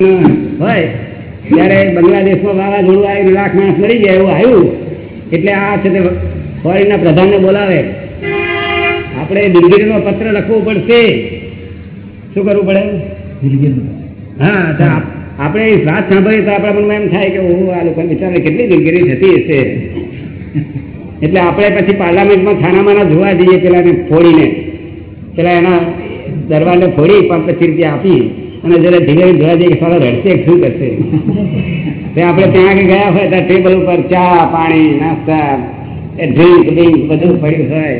હોય. ત્યારે બાંગ્લાદેશમાં વાવાઝોડું આવ્યું લાખ માણસ મરી ગયા એવું આવ્યું. એટલે આ છે તે ફોરેનના પ્રધાનને બોલાવે. આપણે દિલગીરીનો પત્ર લખવો પડશે. શું કરવું પડે? હા તો આપણે વાત સાંભળીએ તો આપણા મનમાં એમ થાય કે હું આ લોકોને બિચારાને કેટલી દિલગીરી થતી હશે. એટલે આપણે પછી પાર્લામેન્ટમાં થાનામાં જોવા જઈએ પેલાને ફોડીને. પેલા એના દરવાજે ફોડી પાંચ પચીસ રૂપિયા આપી. અને જરા ધીરે જોવા જઈએ કે સારો રડશે શું કરશે? તે આપણે ત્યાં આગળ ગયા હોય ત્યાં ટેબલ ઉપર ચા પાણી નાસ્તા ડ્રિંક ડ્રિંક બધું પડ્યું હોય.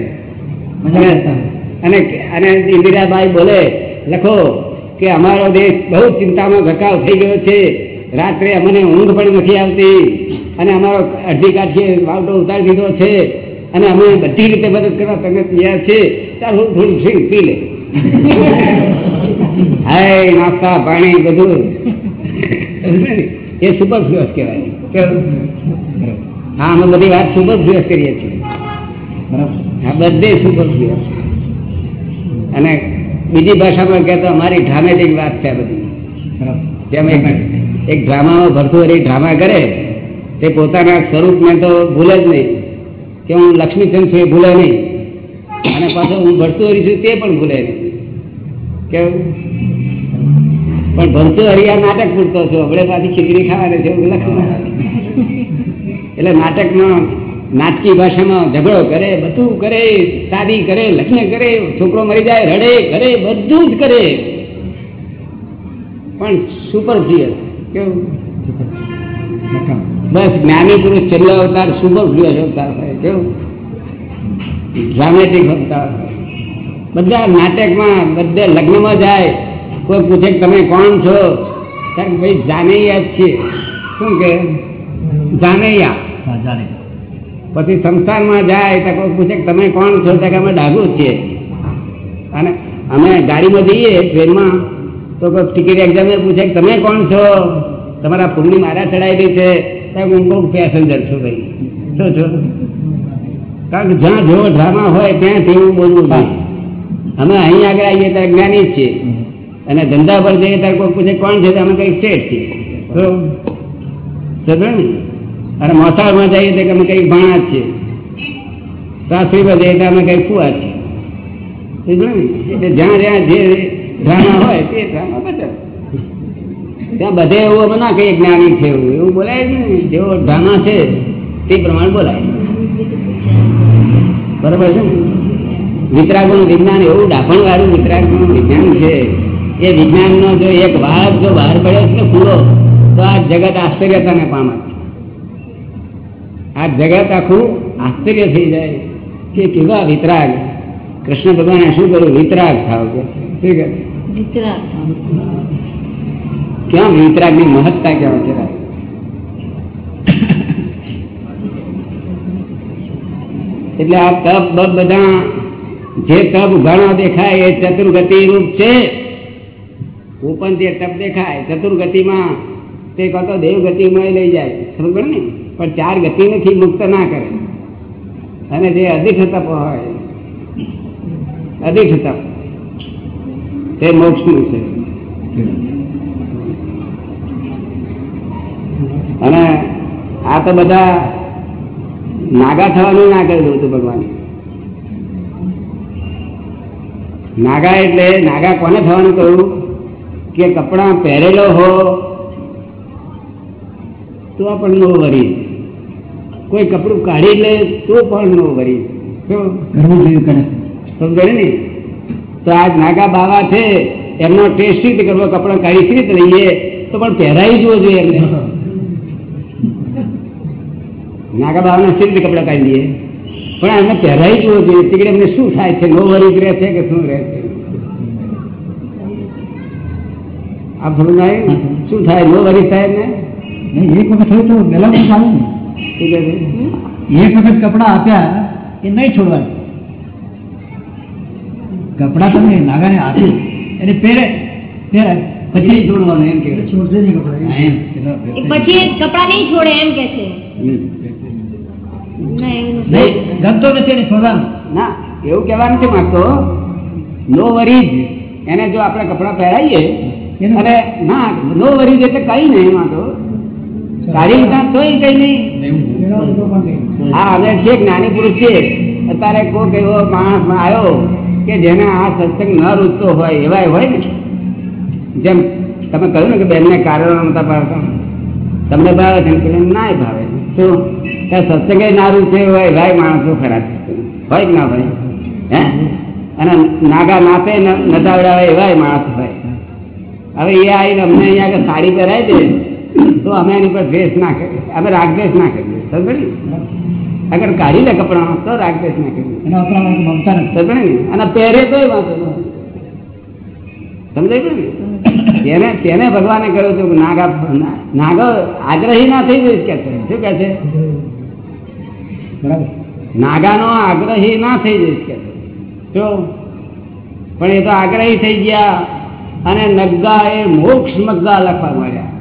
અને અને ઇન્દિરાબાઈ બોલે લખો કે અમારો દેશ બહુ ચિંતામાં ઘટાવ થઈ ગયો છે. રાત્રે અમને ઊંઘ પણ નથી આવતી. અને અમારો અડધી કાઠીએ વાવટો ઉતારી દીધો છે. અને અમે બધી રીતે મદદ કરવા તમે તૈયાર છે. ચાલો હું થોડું ડ્રિંક પી લે હાય, નાસ્તા, પાણી, બધું. એ સુપર ફ્લુઅસ કહેવાય. હા, અમે બધી વાત સુપર ફ્લુઅસ કરીએ છીએ. આ બધે સુપર ફ્લુઅસ અને બીજી ભાષામાં કહેતો અમારી ડ્રામેટિક વાત છે બધી. એક ડ્રામામાં ભરતુહરી ડ્રામા કરે, તે પોતાના સ્વરૂપને તો ભૂલે જ નહીં. કે હું લક્ષ્મીચંદ છું એ ભૂલે નહીં. અને પાછો હું ભરતુહરી છું તે પણ ભૂલે નહીં. પણ ભરતું હરિયા નાટક પૂરતો છો. આપણે પાછી ખીચડી ખાવાની છે એટલે નાટકમાં નાટકી ભાષામાં ઝઘડો કરે, બધું કરે શાદી કરે, લગ્ન કરે, છોકરો મરી જાય, રડે, કરે, બધું જ કરે. પણ સુપર ફ્લુઅસ કેવું? બસ જ્ઞાની પુરુષ છેલ્લો અવતાર સુપર ફ્લુઅસ અવતાર હોય. કેવું? ડ્રામેટિક અવતાર હોય. બધા નાટકમાં બધે લગ્નમાં જાય. કોઈ પૂછે તમે કોણ છો? ત્યારે ભાઈ જાનૈયા છીએ. શું કે? જાનૈયા. પછી સંસ્થાનમાં જાય તો કોઈ પૂછે તમે કોણ છો? ત્યાં કે અમે ડાઘુ છીએ. અને અમે ગાડીમાં જઈએ ટ્રેનમાં તો કોઈ ટિકિટ એક્ઝામે પૂછે તમે કોણ છો? તમારા ફૂલની મારા ચડાવેલી છે. ત્યાં હું બહુ પેસેન્જર છું ભાઈ. શું છો? કારણ કે જ્યાં જેવો ડ્રામા હોય ત્યાં તેવું બોલવું જોઈએ અમે અહીં આગળ આવીએ ત્યારે જ્ઞાની જ છીએ. અને ધંધા પર જઈએ ત્યારે કોઈ પૂછે કોણ છે અમે કઈ સ્ટેટ છીએ. તો ને? અને મોસાળમાં જઈએ તો અમે કઈ ભાણા છીએ. સાસરીમાં જઈએ તો અમે કઈ ફુવા છીએ. એટલે જ્યાં જ્યાં જે ડ્રામા હોય તે ડ્રામા બધા. ત્યાં બધે એવું અમે ના કહીએ જ્ઞાની છે એવું. એવું બોલાય નહીં. જેવો ડ્રામા છે તે પ્રમાણે બોલાય. બરાબર છે ને? વિતરાગોનું વિજ્ઞાન એવું ડાપણ વાળું વિતરાગોનું વિજ્ઞાન છે. એ વિજ્ઞાનનો જો એક વાળ જો બહાર પડ્યો છે ને પૂરો તો આ જગત આશ્ચર્યતાને પામે આ જગત આખું આશ્ચર્ય થઈ જાય કે કેવા વિતરાગ. કૃષ્ણ ભગવાને શું કર્યું? વિતરાગ થાવ કે વિતરાગ? ક્યાં વિતરાગની મહત્તા ક્યાં છે એટલે આ તપ બપ બધા જે તપ ઘણો દેખાય એ ચતુર્ગતિ રૂપ છે ઉપન જે તપ દેખાય ચતુર્ગતિમાં તે કહો તો દેવગતિમાં લઈ જાય. ખબર ને પણ ચાર ગતિ નથી મુક્ત ના કરે. અને જે અધિક તપ હોય, અધિક તપ, તે મોક્ષનું છે. અને આ તો બધા નાગા થવાનું ના કરેલું હતું ભગવાન. નાગા એટલે નાગા કોને થવાનું કહ્યું? કે કપડા પહેરેલો હો તો પણ નો વરી. કોઈ કપડું કાઢી લે તો પણ નો વરી. સમજે ને? તો આજ નાગા બાવા છે એમનો ટેસ્ટ રીતે કરવો? કપડાં કાઢી સી રીતે લઈએ? તો પણ પહેરાવી જવો જોઈએ એમને. નાગા બાવાના સી રીતે કપડાં કાઢી લઈએ? પણ એમને પહેરાવી જવું જોઈએ. તીકડે એમને શું થાય છે? નો વરી રહે છે કે શું રહે છે? આપ સમજાય? શું થાય? નો વરી સાહેબ ને એક વખત થયું તો મેલાવું ચાલે ને. એક વખત કપડા આપ્યા એ નહીં છોડવા કપડા તમે નાગાને આપ્યું એને પહેરે પહેરે. પછી છોડવાનું એમ કે છોડશે નહીં કપડા. એમ. પછી કપડા નહીં છોડે એમ કે છે. નહીં ગમતો નથી એને છોડવાનું. ના એવું કહેવાનું છે માગતો નો વરીજ એને જો આપણે કપડાં પહેરાવીએ અને ના નો વરીજ એટલે કઈ નહીં માંગો કાઢી તોય કઈ નહીં. આ અમે છે. જ્ઞાની પુરુષ છે અત્યારે કોઈક એવો માણસ આવ્યો કે જેને આ સત્સંગ ન રૂચતો હોય એવા હોય ને. જેમ તમે કહ્યું ને કે બેનને કારણો નતા ભાવતા તમને ભાવે છે ના નાય ભાવે શું સત્સંગે નારું છે હોય ભાઈ માણસો ખરા છે. હોય ના હોય? હે? અને નાગા નાપે નટાવડાવે એવાય માણસ હોય. હવે એ આવીને અમને અહીંયા આગળ સાડી પહેરાય દે તો અમે એની પર દ્વેષ ના કરીએ. અમે રાગદેશ ના કરીએ. સમજે અગર કાઢી લે કપડા તો રાગદેશ ના કરીએ. મમતા સમજે ને અને પહેરે તો વાંધો સમજાય ને? તેને તેને ભગવાને કહ્યું હતું નાગા નાગો આગ્રહી ના થઈ જઈશ કે છે. શું કે છે? બરાબર? નાગાનો આગ્રહી ના થઈ જઈશ કે જો પણ એ તો આગ્રહી થઈ ગયા અને નગ્ગા એ મોક્ષ મગ્ગા લખવા માંડ્યા.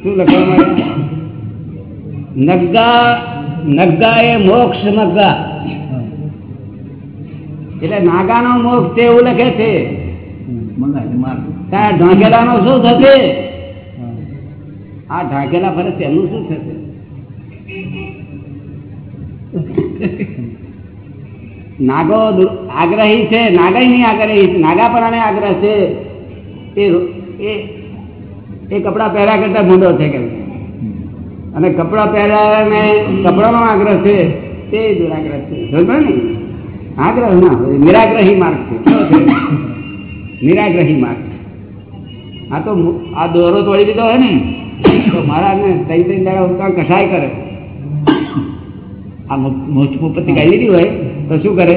શું લખવા માંડ્યા? નગ્ગા નગ્ગા એ મોક્ષ મગ્ગા. એટલે નાગાનો મોક્ષ છે એવું લખે છે. ઢાંકેલાનો શું થશે? આ ઢાંકેલા ફરે તેનું શું થશે? નાગો આગ્રહી છે, નાગાઈ નહીં આગ્રહી નાગાપણાને આગ્રહ છે. એ એ પહેર્યા કરતા ભૂંડો છે કે અને કપડાં પહેર્યાને કપડાનો આગ્રહ છે, તે દુરાગ્રહ છે. સમજો ને આગ્રહ ના હોય, નિરાગ્રહી માર્ગ છે. નિરાગ્રહી માર્ગ. આ તો આ દોરો તોડી દીધો હોય ને? તો મારા ત્રણ ત્રણ દાડા કસાય કરે. આ મુપત્તિ કાઢી લીધી હોય તો શું કરે?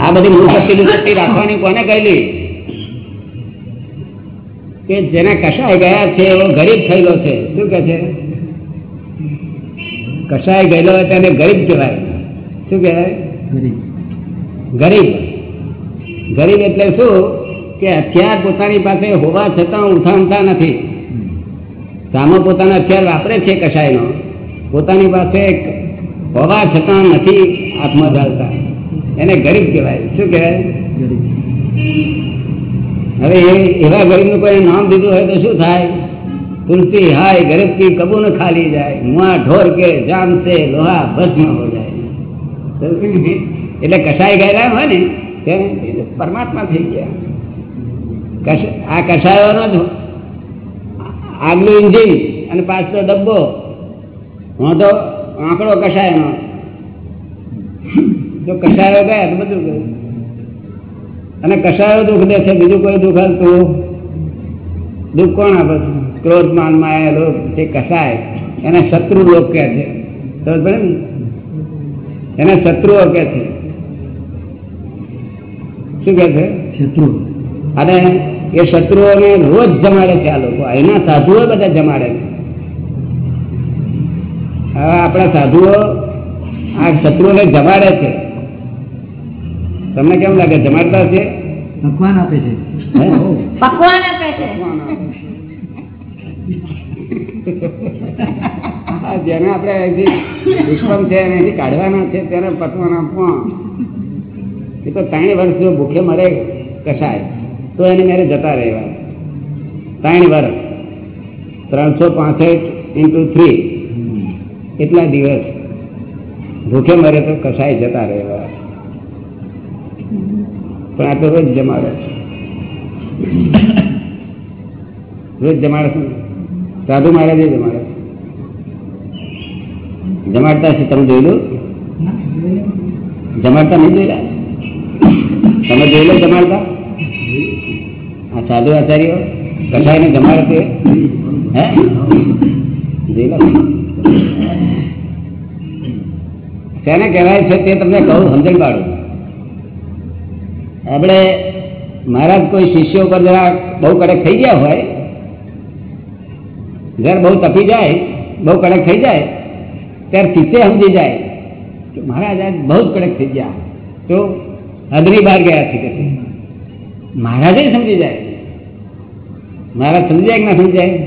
આ બધી મુપત્તિ રાખવાની કોને કહેલી? કે જેને કસાય ગયા છે એવો ગરીબ થયેલો છે. શું કે છે? કસાય ગયેલો હોય તેને ગરીબ કહેવાય. શું કહેવાય? ગરીબ. ગરીબ. ગરીબ એટલે શું? કે હથિયાર પોતાની પાસે હોવા છતાં ઉઠાણતા નથી. સામો પોતાના હથિયાર વાપરે છે કશાયનો? પોતાની પાસે હોવા છતાં નથી હાથમાં ચાલતા એને ગરીબ કહેવાય. શું કહેવાય? હવે એવા ગરીબનું કોઈ નામ દીધું હોય તો શું થાય? તુલસી હાય ગરીબ કી કબૂ ન ખાલી જાય. મુઆ ઢોર કે જામ સે લોહા ભસ્મ હો જાય. એટલે કસાઈ ગયેલા હોય ને પરમાત્મા થઈ ગયા. આ કસાયો આગલું ઇન્જિન અને પાછલો ડબ્બો. વાંધો આંકડો કસાયનો જો કસાયો ગયા તો બધું ગયું. અને કસાયો દુઃખ દે છે બીજું કોઈ દુઃખ હતું દુઃખ કોણ આપે? છે ક્રોધ માન માયા લોક જે કસાય એને શત્રુ લોક કહે છે. તો એને શત્રુઓ કહે છે. શું કહે છે? શત્રુ અને એ શત્રુઓને રોજ જમાડે છે આ લોકો. એના સાધુઓ બધા જમાડે છે. હવે આપણા સાધુઓ આ શત્રુઓને જમાડે છે. તમને કેમ લાગે? જમાડતા છે. પકવાન આપે છે. પકવાન આપે છે. જેને આપણે દુશ્મન છે અહીંથી કાઢવાના છે તેને પકવાન આપવા એ તો ત્રણ વર્ષ જો ભૂખે મળે કસાય. તો એને મેરે જતા રહેવા ત્રણ વર્ષ. ત્રણસો પાસઠ ઇન્ટુ થ્રી એટલા દિવસ. ભૂખે મરે તો કસાય જતા રહેવા પણ આ તો રોજ જમાડે રોજ જમાડે છે સાધુ મહારાજે જમાડે જમાડતા છે, તમે જોયેલું? જમાડતા નહીં જોયેલા? તમે જોયેલો જમાડતા? આ સાધુ આચાર્યો કસાયને જમાડે તે હે? તેને કહેવાય છે તે તમને કહું, સમજણ પાડું. આપણે મહારાજ કોઈ શિષ્યો પર જરા બહુ કડક થઈ ગયા હોય જ્યારે બહુ તપી જાય, બહુ કડક થઈ જાય, ત્યારે શિષ્ય સમજી જાય કે મહારાજ આજ બહુ જ કડક થઈ ગયા. તો હદની બહાર ગયા છે કે. મહારાજે સમજી જાય. મહારાજ સમજાય ના સમજાય?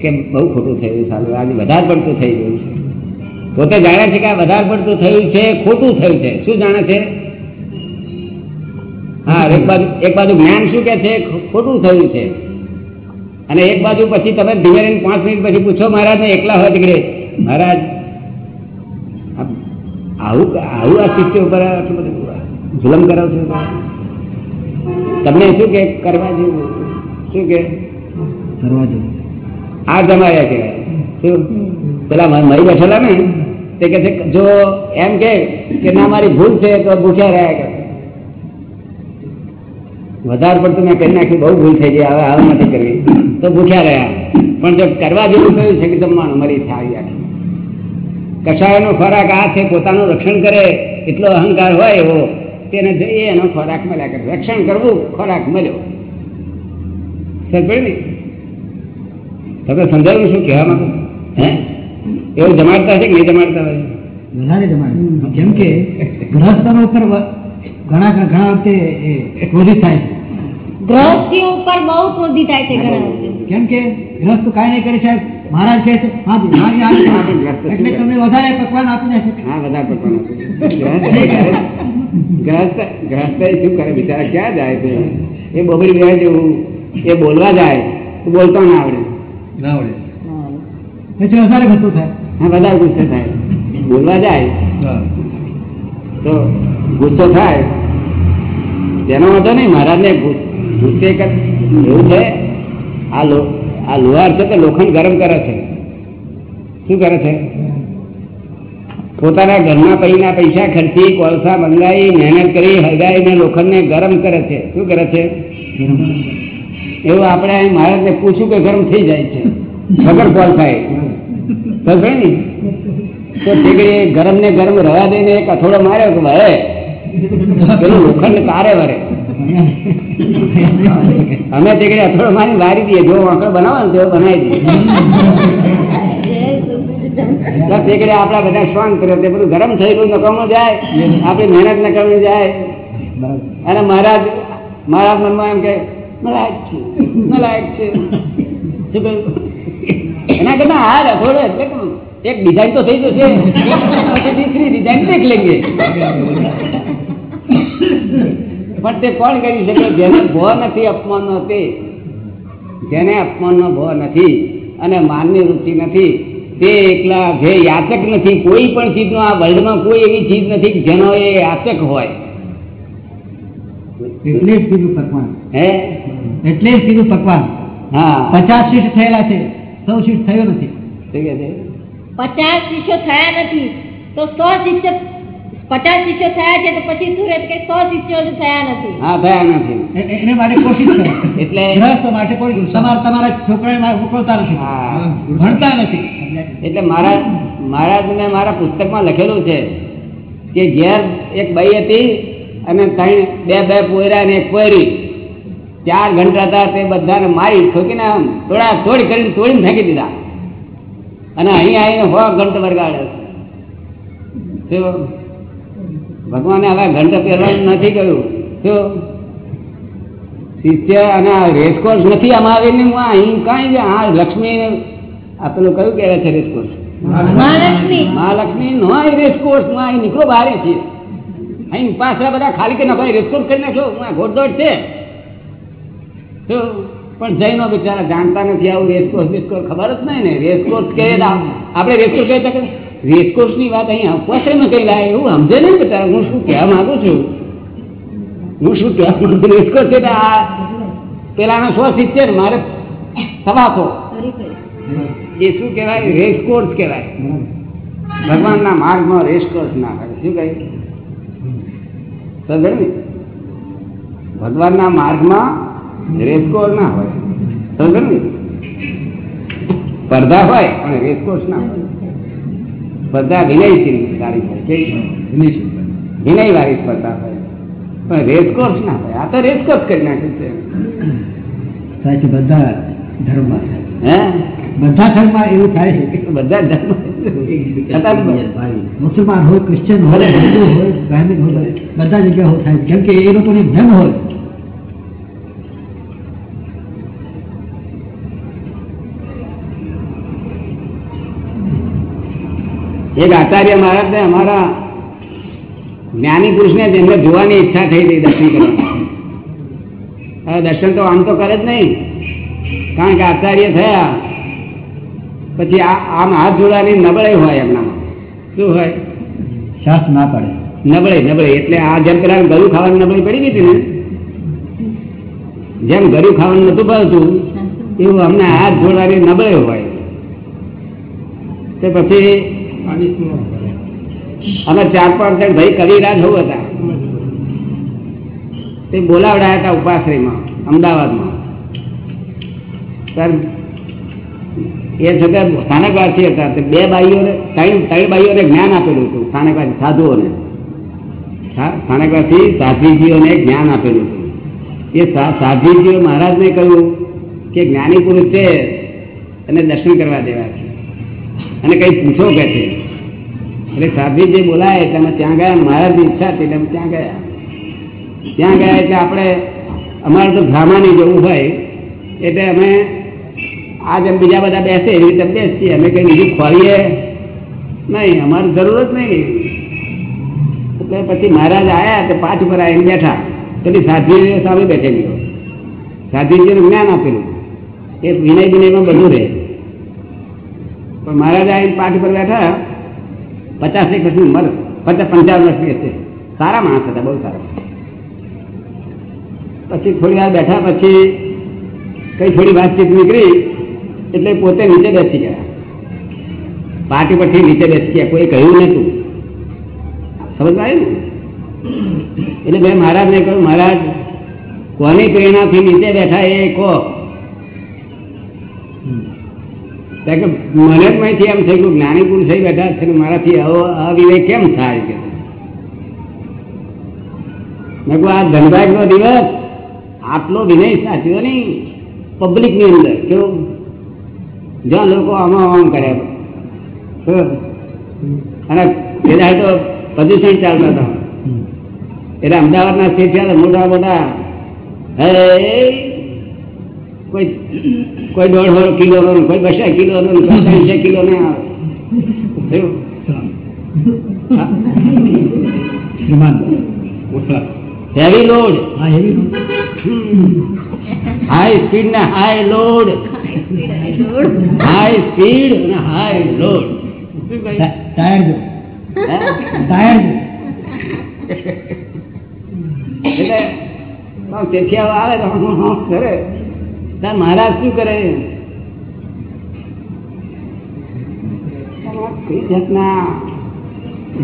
કે બહુ ખોટું થયું સારું, આજે વધારે પડતું થઈ ગયું છે. પોતે જાણે છે કે આ વધારે પડતું થયું છે, ખોટું થયું છે. શું જાણે છે? હા, એક બાજુ એક બાજુ જ્ઞાન શું કે છે? ખોટું થયું છે. અને એક બાજુ પછી તમે ધીમે રહીને પાંચ મિનિટ પછી પૂછો મહારાજને એકલા હોય દીકરે મહારાજ આવું આવું આ શિષ્ય ઉપર જુલમ કરાવ છો તમને શું કે, કરવા જેવું? શું કે? આ જમાયા કહેવાય. શું? પેલા મરી બેઠેલા ને તે કે છે જો એમ કે કે ના મારી ભૂલ છે તો ભૂખ્યા રહ્યા કે વધારે પડતું મેં કરી નાખ્યું બહુ ભૂલ થઈ ગઈ હવે હવે નથી કરવી. તો ભૂખ્યા રહ્યા. પણ જો કરવા જેવું કયું છે કે જમવાનું મરી થાય આખી. કશાયનો ખોરાક આ છે પોતાનું રક્ષણ કરે એટલો અહંકાર હોય એવો તેને જઈએ એનો ખોરાક મળ્યા કરે. રક્ષણ કરવું ખોરાક મળ્યો. સમજ પડી ને તમે સમજાવ્યું શું કહેવા માંગો હે? એવું જમાડતા છે કે નહીં જમાડતા હોય? વધારે જમાડે. કેમ કે ગ્રહસ્થનો ઉપર ઘણા ઘણા વખતે ક્રોધિત થાય છે. ગ્રહસ્થીઓ ઉપર બહુ ક્રોધિત થાય છે ઘણા વખતે. કેમ કે ગ્રહસ્થ કાંઈ નહીં કરે સાહેબ. મહારાજ કહે છે હા મારી શું એટલે કરે? તમને વધારે પકવાન આપી દેશે હા વધારે પકવાન ગ્રહસ્થ ગ્રહસ્થ શું કરે? બિચારા ક્યાં જાય છે? એ બોબડી ગયા જેવું એ બોલવા જાય તો બોલતો ના આવડે. ના આવડે. પછી વધારે ગુસ્સો થાય. હા વધારે ગુસ્સો થાય. બોલવા જાય તો ગુસ્સો થાય. તેનો વાંધો નહીં મહારાજને ગુસ્સે એવું છે. આ લો આ લોહાર છે તે લોખંડ ગરમ કરે છે. શું કરે છે? પોતાના ઘરના પૈના પૈસા ખર્ચી કોલસા મંગાવી મહેનત કરી હળગાવીને લોખંડને ગરમ કરે છે. શું કરે છે. એવું આપણે મહારાજને પૂછ્યું કે ગરમ થઈ જાય છે. વગર ખબર ને તો ઠીકડી ગરમ ને ગરમ રવા દઈને એક અથોડો માર્યો કે ભાઈ, પેલું લોખંડ તારે વરે. અમે ઠીકડી અથોડો મારી વારી દઈએ જો વાંકડો બનાવો ને તેવો બનાવી દઈએ. ઠીકડી આપડા બધા શાંત કર્યો તે બધું ગરમ થયેલું નકામું જાય, આપણી મહેનત નકામી જાય. અને મહારાજ મહારાજ મનમાં એમ કે પણ તે કોણ કરી શકે? જેને ભો નથી, અપમાનનો તે. જેને અપમાનનો ભો નથી અને માનની રુચિ નથી, તે એકલા જે યાચક નથી, કોઈ પણ ચીજનો આ વર્લ્ડમાં કોઈ એવી ચીજ નથી જેનો એ યાચક હોય. એટલે જ કીધું પકવાન હે? એટલે જ કીધું પકવાન હા. પચાસ શીટ થયેલા છે. સૌ શીટ થયો નથી. શું કહે છે? પચાસ શિષ્યો થયા નથી. તો સો શિષ્ય પચાસ શિષ્યો થયા છે તો પછી શું રહે કે સો શિષ્યો થયા નથી. હા થયા નથી. એને માટે કોશિશ કરે. એટલે ગ્રસ્ત માટે કોઈ તમારા તમારા છોકરાને મારે મોકલતા નથી. હા. ભણતા નથી. એટલે મારા મહારાજને મારા પુસ્તકમાં લખેલું છે કે ઘેર એક બાઈ હતી અને ત્રણ બે બે પોયરા ને પોયરી. ચાર ઘંટા હતા તે બધાને મારી ઠોકીને આમ થોડા થોડી કરીને તોડીને ફેંકી દીધા. અને અહીં આવીને હો ઘંટ વરગાડે ભગવાને હવે ઘંટ પહેરવાનું નથી કહ્યું. શું? શિષ્ય અને રેસકોર્સ નથી આમાં આવીને હું અહીં કાંઈ જ આ લક્ષ્મી આ પેલું કયું કહેવાય છે રેસકોર્સ? મહાલક્ષ્મી. મહાલક્ષ્મી નો રેસકોર્સ હું અહીં નીકળો બહાર છે અહીં ઉપાસરા બધા ખાલી કે ના ભાઈ રેસકોર્સ કરી નાખો આ ઘોડદોડ છે. તો પણ જૈનો બિચારા જાણતા નથી આવું રેસકોર્સ રેસકોર્સ ખબર જ નહીં ને. રેસકોર્સ કહે તો આ- આપણે રેસકોર્સની વાત અહીં અપવાશ્રયમાં કહી લાય એવું સમજે નહીં બિચારા. હું શું કહેવા માંગુ છું? હું શું કહેવા માંગુ રેસકોર્સ એટલે આ પેલાના સો સિત્તેર, મારે સવાસો એ શું કહેવાય? રેસકોર્સ કહેવાય. ભગવાનના માર્ગમાં રેસકોર્સ ના હોય શું કહે? સમજણ ભગવાનના માર્ગમાં રેસકોર ના હોય. સમજણ ને? સ્પર્ધા હોય પણ રેસકોર્સ ના હોય. સ્પર્ધા વિનયશીલ વાળી હોય. કેવી વિનય વાળી સ્પર્ધા હોય. પણ રેસકોર્સ ના હોય. આ તો રેસકોર્સ કરી નાખ્યું છે. છે બધા ધર્મ હે? બધા ધર્મ એવું થાય છે બધા ધર્મ મુસલમાન હોય ક્રિશ્ચિયન હોય હિન્દુ હોય બ્રાહ્મણ હોય બધા જગ્યાએ હોય થાય છે. કેમ કે એ લોકોની ધર્મ હોય એક આચાર્ય મહારાજને અમારા જ્ઞાની પુરુષને જેમને જોવાની ઈચ્છા થઈ હતી દર્શન કરવાની હવે દર્શન તો આમ તો કરે જ નહીં કારણ કે આચાર્ય થયા પછી આ આમ હાથ જોડાની નબળે હોય એમનામાં. શું હોય? શ્વાસ ના પડે. નબળે નબળાઈ. એટલે આ જેમ પેલા ગળું ખાવાની નબળી પડી ગઈ હતી ને જેમ ગળું ખાવાનું નતું ભાવતું એવું અમને હાથ જોડવાની નબળે હોય. તે પછી અમે ચાર પાંચ જણ ભાઈ કવિરાજ હોવ હતા. તે બોલાવડાયા હતા ઉપાશ્રયમાં અમદાવાદમાં. સર એ છતાં સ્થાનકવાસી હતા બે બાઈઓને, ત્રણ ત્રણ બાઈઓને જ્ઞાન આપેલું હતું સ્થાનકવાસી સાધુઓને. સ્થા- સ્થાનકવાસી સાધ્વીજીઓને જ્ઞાન આપેલું હતું. એ સાધ્વીજીઓ મહારાજને કહ્યું કે જ્ઞાની પુરુષ છે અને દર્શન કરવા દેવા છે. અને કંઈ પૂછો કે છે. એટલે સાધ્વીજી બોલાય એટલે અમે ત્યાં ગયા મહારાજની ઈચ્છા હતી એટલે ત્યાં ગયા. ત્યાં ગયા એટલે આપણે, અમારે તો ભ્રામાની જવું હોય, એટલે અમે આ જેમ બીજા બધા બેસે એવી રીતે બેસીએ અમે કઈ બીજું ખોલીએ નહીં, અમારે જરૂર જ નહીં. એટલે પછી મહારાજ આવ્યા તો પાઠ ઉપર આવીને બેઠા. પેલી સાધ્વી સામે બેઠેલી ગયો. સાધ્વીજીનું જ્ઞાન આપેલું. એ વિનય વિનયમાં બધું રહે. પણ મહારાજ આવીને પાઠ ઉપર બેઠા. પચાસ એક વર્ષની ઉંમર. પચાસ પંચાવન વર્ષની હશે. સારા માણસ હતા, બહુ સારા. પછી થોડી વાર બેઠા, પછી કઈ થોડી વાતચીત નીકળી. એટલે પોતે નીચે બેસી ગયા. પાર્ટી પરથી નીચે બેસી ગયા. કોઈ કહ્યું નતું સમજ આવી ને એટલે મેં મહારાજને કહ્યું, મહારાજ, કોની પ્રેરણાથી નીચે બેઠા એ કહો. કે મને માંથી એમ થઈ ગયું જ્ઞાની પુરુષ બેઠા છે મારાથી અવિવેક કેમ થાય કે? મેં કહું આ ધનભાગ નો દિવસ આટલો વિનય સાચ્યો નહીં. પબ્લિકની અંદર. કેવું જ્યાં લોકો આમાં આમ કરે. અને પેલા તો પ્રદૂષણ ચાલતા હતા. એટલે અમદાવાદના સ્ટેશન મોટા મોટા હે કોઈ કોઈ દોઢ કિલો નો કોઈ બસો કિલો નો કોઈ ત્રણસો કિલો ને હેવી લોડ હા એવી હાઈ સ્પીડ ને હાઈ લોડ હાઈ સ્પીડ અને હાઈ લોડ ટાયર જો ટાયર જો એટલે તેથી આવે તો હું કરે? તાર મહારાજ શું કરે? કઈ જાતના?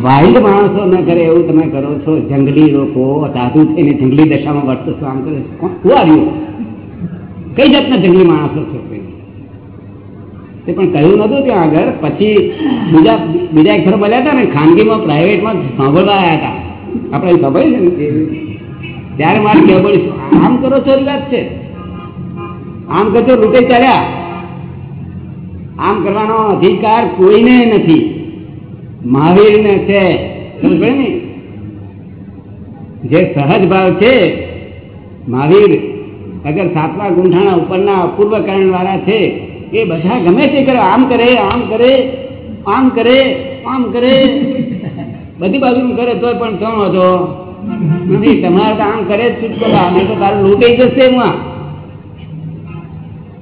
વાઇલ્ડ માણસો ન કરે એવું તમે કરો છો. જંગલી લોકો સાધુ થઈને જંગલી દશામાં વર્તો છો આમ કરે છો. કોણ આવ્યું? કઈ જાતના જંગલી માણસો છો તે પણ કહ્યું નતું ત્યાં આગળ. પછી બીજા બીજા એક ફરો બોલ્યા હતા ને, ખાનગીમાં, પ્રાઇવેટમાં સાંભળવા આવ્યા હતા. આપણે સાંભળ્યું છે ને ત્યારે મારે કહેવું પડ્યું આમ કરો છો વાત છે? આમ કરજો રૂટે ચાલ્યા. આમ કરવાનો અધિકાર કોઈને નથી. મહાવીરને છે. જે સહજ ભાવ છે, મહાવીર અગર સાતમા ગુંઠાણા ઉપરના અપૂર્વકરણ વાળા છે, એ બધા ગમે તે કરે, આમ કરે આમ કરે આમ કરે આમ કરે. બધી બાજુ કરે તોય પણ કોણ હતો? નથી, તમારે તો આમ કરે જ છૂટકો નહીં તો તારું લૂંટાઈ જશે એમાં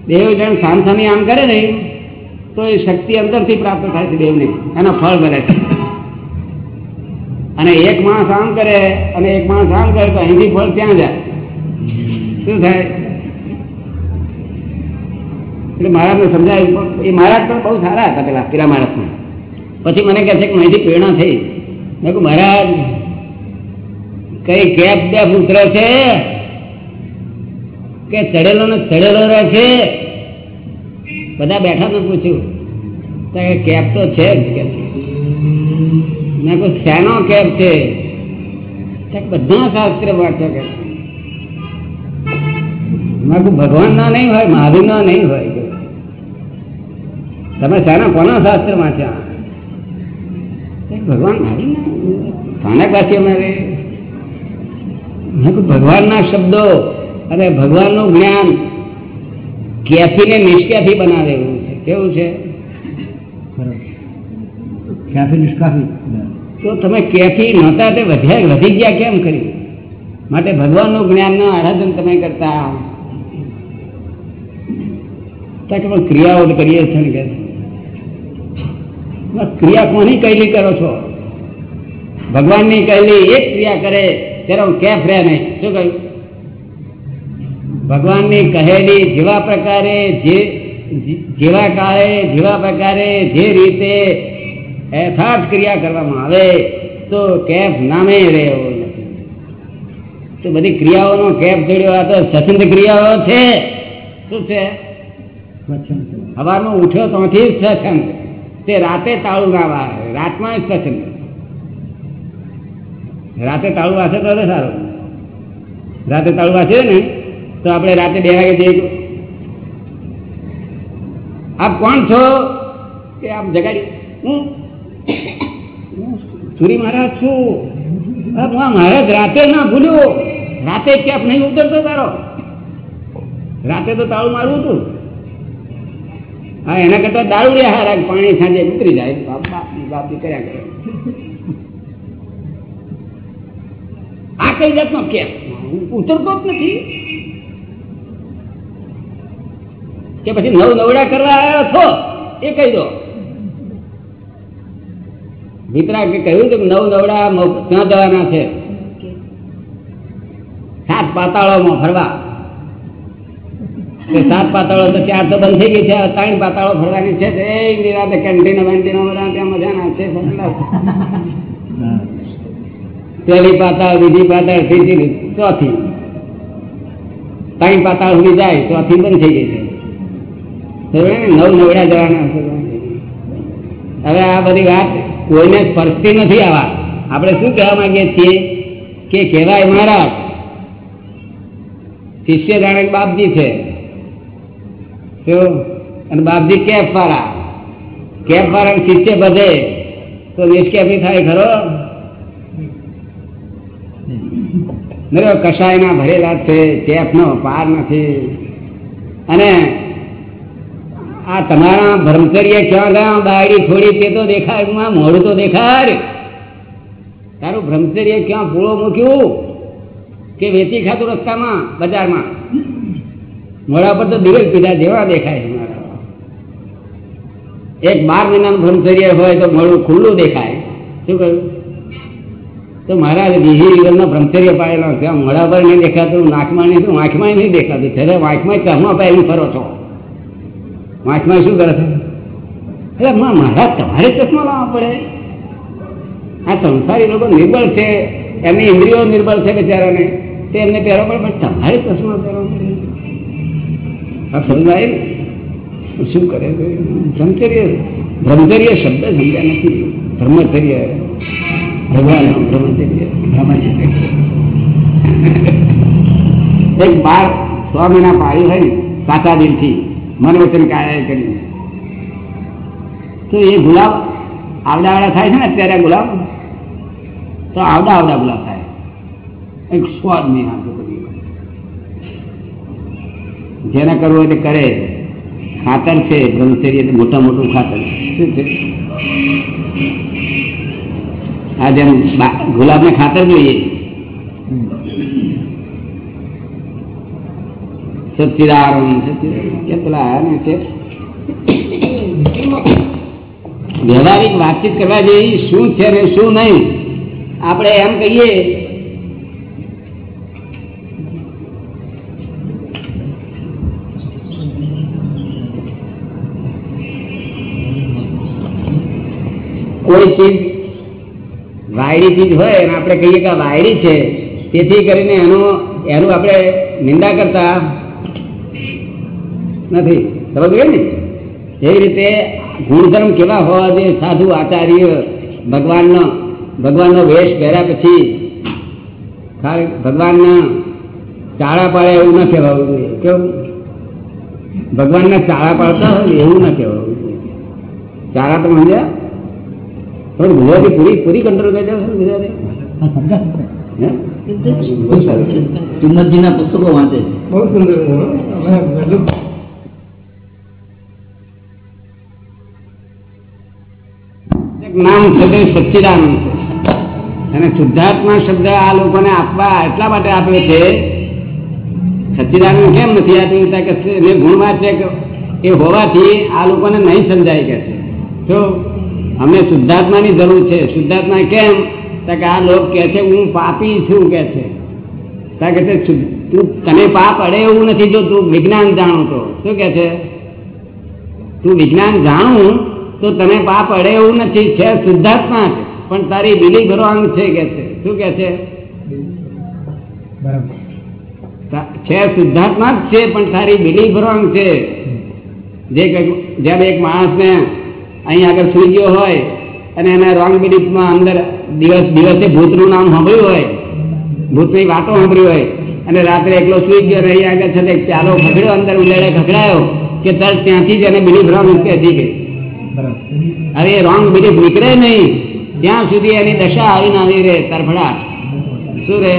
દેવ જણ સામસામી આમ કરે ને, તો એ શક્તિ અંદરથી પ્રાપ્ત થાય છે દેવને એનો ફળ મળે છે. અને એક માણસ આમ કરે, અને એક માણસ આમ કરે, તો અહીંથી ફળ ત્યાં જાય? શું થાય? એટલે મહારાજને સમજાય, એ મહારાજ પણ બહુ સારા હતા પેલા પેલા માણસમાં પછી મને કહે છે કે અહીંથી પ્રેરણા થઈ. મેં કહું મહારાજ, કઈ કેપ બે ઉતરે છે? કે ચડેલો ને ચડેલો રહે છે બધા બેઠા મેં પૂછ્યું, તો એ કેપ તો છે જ. કે મેં કહું શેનો કેપ છે? બધા શાસ્ત્ર વાંચો કે ભગવાન ના નહીં હોય મહાવીર ના નહીં હોય. તમે શાના કોના શાસ્ત્ર વાંચ્યા? ભગવાન ના સ્થાનક વાંચી અમારે ભગવાનના શબ્દો અને ભગવાનનું જ્ઞાન કેફીને નિષ્કેફી બનાવે એવું છે. કેવું છે? કાફી નિષ્કાફી તો તમે કેફી નહોતા તે વધ્યા વધી ગયા કેમ કરી? માટે ભગવાનનું જ્ઞાનનું આરાધન તમે કરતા. કે ક્રિયાઓ કરીએ છે ને કે? ક્રિયા કોની કહેલી કરો છો? ભગવાનની કહેલી એક ક્રિયા કરે ત્યારે કેફ રહે નહીં. શું કહ્યું? ભગવાનની કહેલી જેવા પ્રકારે, જે જેવા કાળે, જેવા પ્રકારે, જે રીતે યથાર્થ ક્રિયા કરવામાં આવે, તો કેફ નામે રહેવો તો બધી ક્રિયાઓનો કેફ જોડ્યો આ તો સ્વતંત્ર ક્રિયાઓ છે. શું છે? સવારમાં ઉઠ્યો ત્યાંથી જ સ્વચ્છંદ તે રાતે તાળું ના વાળે રાતમાં જ સ્વચ્છંદ રાતે તાળું વાસે તો સારું. રાતે તાળું વાસે ને, તો આપણે રાતે બે વાગે જઈએ. આપ કોણ છો? કે આપ જગાડી હું સુરી મહારાજ છું. હું મહારાજ રાતે ના ભૂલ્યો. રાતે ક્યાંક નહીં ઉતરતો તારો. રાતે તો તાળું મારવું હતું. હા, એના કરતા દારૂ લે હારા પાણી સાંજે ઉતરી જાય. બાપ બાપની કર્યા કરે. આ કઈ જાતનો કેમ ઉતરતો જ નથી. કે પછી નવ નવડા કરવા આવ્યો છો? એ કહી દો. વિતરાગ કહ્યું કે નવ નવડા ત્યાં જવાના છે. સાત પાતાળોમાં ફરવા. સાત પાતાળો તો ચાર તો બંધ થઈ ગઈ છે ત્રણ પાતાળો ફરવાની છે એ નિરાતે કેન્ટીનો વેન્ટીનો બધા ત્યાં મજાના છે પહેલી પાતાળ, બીજી પાતાળ, ત્રીજી, ચોથી. ત્રણ પાતાળ સુધી જાય, ચોથી બંધ થઈ ગઈ છે. નવ નવડા જવાના હવે આ બધી વાત કોઈને સ્પર્શતી નથી આવા. આપણે શું કહેવા માંગીએ છીએ? કે કહેવાય મહારાજ શિષ્ય જાણે બાપજી છે. શું અને બાપજી કેફ વાળા કેફ વાળા શિષ્ય બધે. તો નિષ્કેફી થાય ખરો? નરે કષાયના ભરેલા છે કેફનો પાર નથી. અને આ તમારા ભ્રમચર્ય ક્યાં ગયા બાયડી થોડી તે તો દેખાય મોડું તો દેખાય. તારું ભ્રમચર્ય ક્યાં પૂળો મૂક્યું? કે વેચી ખાતું રસ્તામાં, બજારમાં? મોડા પર તો દિવસ પીધા જેવા દેખાય છે મારા. એક બાર મહિનાનું બ્રહ્મચર્ય હોય તો મોડું ખુલ્લું દેખાય. શું કહ્યું? તો મારા બીજી જીવનનો બ્રહ્મચર્ય પાડેલો છે. મોડા પર નહીં દેખાતું, નાકમાં નહીં વાંખમાં નહીં દેખાતું. ત્યારે વાંખમાં ચશ્મા પહેરી ફરો છો. વાંખમાં શું કરે છે? એટલે મારા તમારે ચશ્મા લાવવા પડે. આ સંસારી લોકો નિર્બળ છે. એમની ઇન્દ્રિયો નિર્બળ છે બિચારાને. તે એમને પહેરવા પડે પણ તમારે ચશ્મા પહેરવા પડે. આ સમજાય શું કરે? બ્રહ્મચર્ય બ્રહ્મચર્ય શબ્દ સમજ્યા નથી. બ્રહ્મચર્ય, ભગવાન બ્રહ્મચર્ય એક બાર છ મહિના પાડી હોય ને, સાચા દિલથી, મન વચન કાર્ય કરી તો એ ગુલાબ આવડા આવડા થાય છે ને અત્યારે ગુલાબ? તો આવડા આવડા ગુલાબ થાય. એક સ્વાદ નહીં આવતો જેને કરવું એટલે કરે ખાતર છે બ્રહ્મચર્ય એટલે મોટા મોટું ખાતર. આ જેમ ગુલાબને ખાતર જોઈએ. વ્યવહારિક વાતચીત કરવા જેવી શું છે ને શું નહીં? આપણે એમ કહીએ કોઈ ચીજ વાયડી ચીજ હોય અને આપણે કહીએ કે વાયડી છે, તેથી કરીને એનું એનું આપણે નિંદા કરતા નથી. સમજ ગઈ ને એવી રીતે ગુણધર્મ કેવા હોવા જોઈએ, સાધુ, આચાર્ય, ભગવાનનો ભગવાનનો વેશ પહેર્યા પછી ખાલી ભગવાનના ચાળા પાડે એવું ન કહેવાવું જોઈએ. કેવું ભગવાનના ચાળા પાડતા હોય એવું ન કહેવાવું જોઈએ. ચાળા તો સમજ્યા? થોડું ગુજરાતી પૂરી પૂરી કંટ્રોલ કરી દેવો ગુજરાતી? ચુમ્મતજીના પુસ્તકો વાંચે બહુ સુંદર નામ છે અને શુદ્ધાત્મા શબ્દ આ લોકોને આપવા એટલા માટે આપે છે સચ્ચિદાનંદ કેમ નથી આપ્યું કે ગુણમાં છે કે એ હોવાથી આ લોકોને નહીં સમજાય કે છે. તો અમે શુદ્ધાત્માની જરૂર છે. શુદ્ધાત્મા કેમ? તો કે આ લોક કે છે હું પાપી છું કે છે. કે છે તું તને પાપ અડે એવું નથી જો તું વિજ્ઞાન જાણું તો. શું કે છે? તું વિજ્ઞાન જાણું તો તને પાપ અડે એવું નથી. છે શુદ્ધાત્મા છે પણ તારી બિલી ભરવાનું છે કે છે. શું કે છે? બરાબર. છે શુદ્ધાત્મા જ છે પણ તારી બિલી ભરવાનું છે. જે જ્યારે એક માણસને અહીં આગળ સુઈ ગયો હોય અને એના રોંગ બિલીફમાં અંદર દિવસ દિવસે ભૂતનું નામ સાંભળ્યું હોય ભૂતની વાતો સાંભળી હોય અને રાત્રે એકલો સુઈ ગયો રહી આગળ છે તે ચાલો ખખડ્યો અંદર ઉલેડે ખખડાયો કે તરત ત્યાંથી જ એને બિલીફ રોંગ બેસી ગઈ બરાબર. હવે એ રોંગ બિલીફ નીકળે નહીં ત્યાં સુધી એની દશા આવી ના આવી રે તરફડા. શું રે